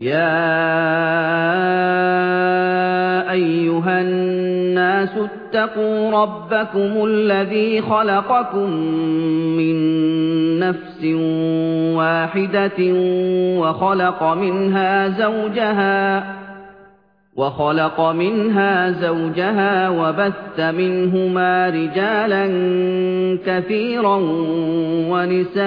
يَا أَيُّهَا النَّاسُ اتَّقُوا رَبَّكُمُ الَّذِي خَلَقَكُم مِّن نَّفْسٍ وَاحِدَةٍ وَخَلَقَ مِنْهَا زَوْجَهَا وَخَلَقَ مِنْهَا زَوْجَهَا وَبَثَّ مِنْهُمَا رِجَالًا كَثِيرًا وَنِسَاءً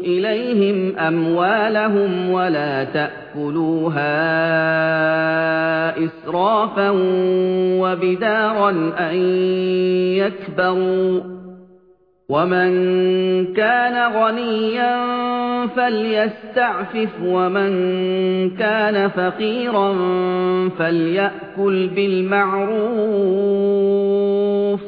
إِلَيْهِمْ أَمْوَالَهُمْ وَلَا تَأْكُلُوهَا إِسْرَافًا وَبِدَارًا أَن يَكْبَرُوا ۚ وَمَن كَانَ غَنِيًّا فَلْيَسْتَعْفِفْ وَمَن كَانَ فَقِيرًا فَلْيَأْكُلْ بِالْمَعْرُوفِ ۚ